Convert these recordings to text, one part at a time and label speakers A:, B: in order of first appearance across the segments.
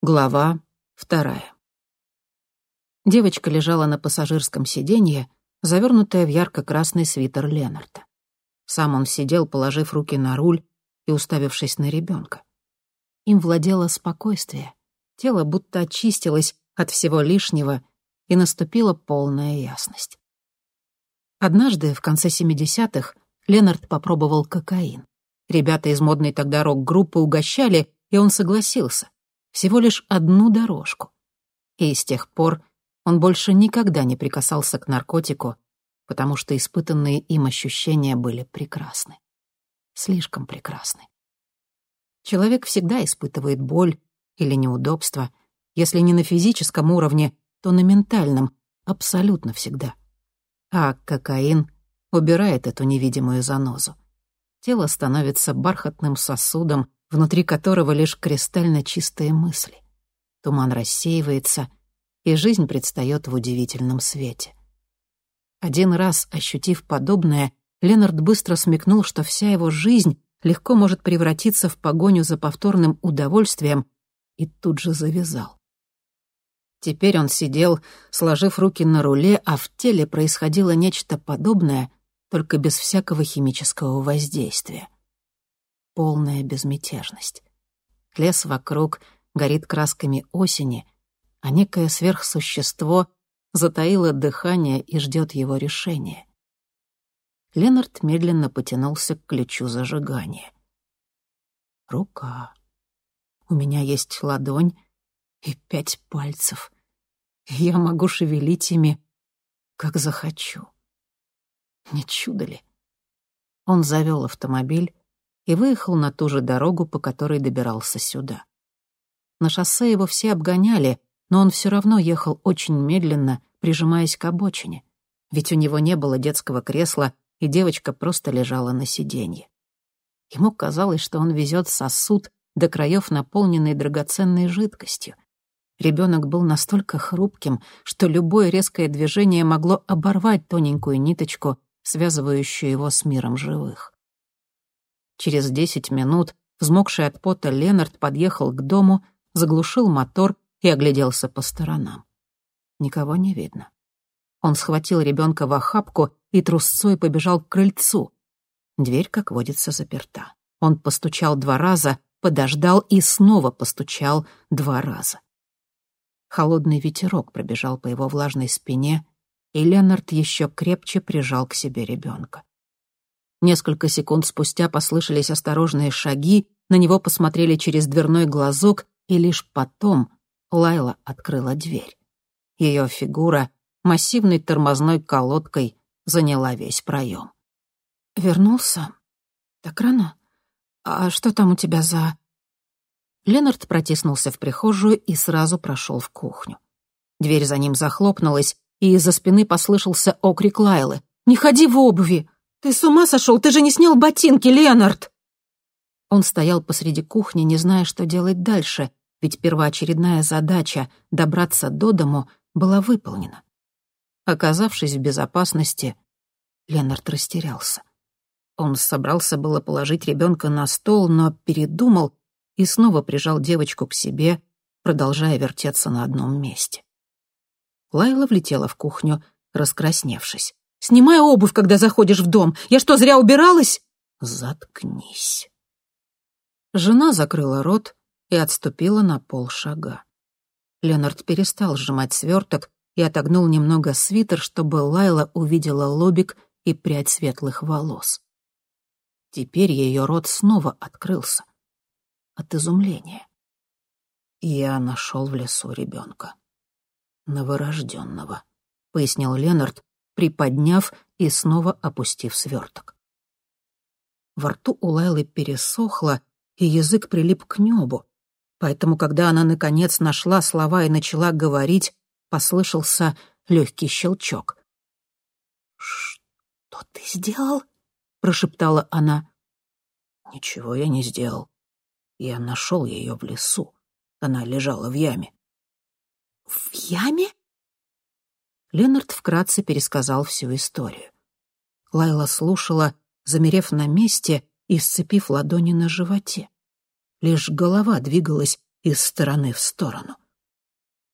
A: Глава вторая. Девочка лежала на пассажирском сиденье, завернутая в ярко-красный свитер Ленарта. Сам он сидел, положив руки на руль и уставившись на ребенка. Им владело спокойствие. Тело будто очистилось от всего лишнего, и наступила полная ясность. Однажды, в конце 70-х, Ленард попробовал кокаин. Ребята из модной тогда рок-группы угощали, и он согласился всего лишь одну дорожку. И с тех пор он больше никогда не прикасался к наркотику, потому что испытанные им ощущения были прекрасны. Слишком прекрасны. Человек всегда испытывает боль или неудобство, если не на физическом уровне, то на ментальном, абсолютно всегда. А кокаин убирает эту невидимую занозу. Тело становится бархатным сосудом, внутри которого лишь кристально чистые мысли. Туман рассеивается, и жизнь предстает в удивительном свете. Один раз, ощутив подобное, Ленард быстро смекнул, что вся его жизнь легко может превратиться в погоню за повторным удовольствием, и тут же завязал. Теперь он сидел, сложив руки на руле, а в теле происходило нечто подобное, только без всякого химического воздействия полная безмятежность. Лес вокруг горит красками осени, а некое сверхсущество затаило дыхание и ждет его решения. Ленард медленно потянулся к ключу зажигания. Рука. У меня есть ладонь и пять пальцев. Я могу шевелить ими, как захочу. Не чудо ли? Он завел автомобиль, и выехал на ту же дорогу, по которой добирался сюда. На шоссе его все обгоняли, но он все равно ехал очень медленно, прижимаясь к обочине, ведь у него не было детского кресла, и девочка просто лежала на сиденье. Ему казалось, что он везет сосуд до краев, наполненный драгоценной жидкостью. Ребенок был настолько хрупким, что любое резкое движение могло оборвать тоненькую ниточку, связывающую его с миром живых. Через десять минут, взмокший от пота, Ленард подъехал к дому, заглушил мотор и огляделся по сторонам. Никого не видно. Он схватил ребенка в охапку и трусцой побежал к крыльцу. Дверь, как водится, заперта. Он постучал два раза, подождал и снова постучал два раза. Холодный ветерок пробежал по его влажной спине, и Ленард еще крепче прижал к себе ребенка. Несколько секунд спустя послышались осторожные шаги, на него посмотрели через дверной глазок, и лишь потом Лайла открыла дверь. Ее фигура массивной тормозной колодкой заняла весь проем. «Вернулся? Так рано? А что там у тебя за...» Ленард протиснулся в прихожую и сразу прошел в кухню. Дверь за ним захлопнулась, и из-за спины послышался окрик Лайлы. «Не ходи в обуви!» «Ты с ума сошел? Ты же не снял ботинки, Леонард!» Он стоял посреди кухни, не зная, что делать дальше, ведь первоочередная задача — добраться до дому — была выполнена. Оказавшись в безопасности, Ленард растерялся. Он собрался было положить ребенка на стол, но передумал и снова прижал девочку к себе, продолжая вертеться на одном месте. Лайла влетела в кухню, раскрасневшись. Снимай обувь, когда заходишь в дом. Я что, зря убиралась?» «Заткнись». Жена закрыла рот и отступила на полшага. Ленард перестал сжимать сверток и отогнул немного свитер, чтобы Лайла увидела лобик и прядь светлых волос. Теперь ее рот снова открылся. От изумления. «Я нашел в лесу ребенка. Новорожденного», — пояснил Ленард, приподняв и снова опустив сверток. Во рту у Лайлы пересохло, и язык прилип к небу, поэтому, когда она, наконец, нашла слова и начала говорить, послышался легкий щелчок. «Что ты сделал?» — прошептала она. «Ничего я не сделал. Я нашел ее в лесу. Она лежала в яме». «В яме?» Ленард вкратце пересказал всю историю. Лайла слушала, замерев на месте и сцепив ладони на животе. Лишь голова двигалась, из стороны в сторону.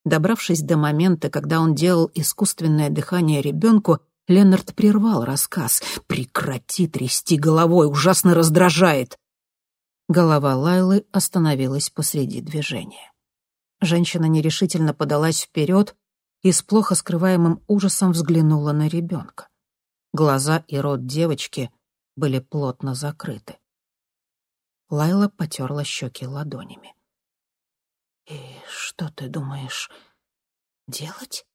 A: Добравшись до момента, когда он делал искусственное дыхание ребенку, Леннард прервал рассказ. «Прекрати трясти головой, ужасно раздражает!» Голова Лайлы остановилась посреди движения. Женщина нерешительно подалась вперед и с плохо скрываемым ужасом взглянула на ребенка. Глаза и рот девочки были плотно закрыты. Лайла потерла щеки ладонями. «И что ты думаешь делать?»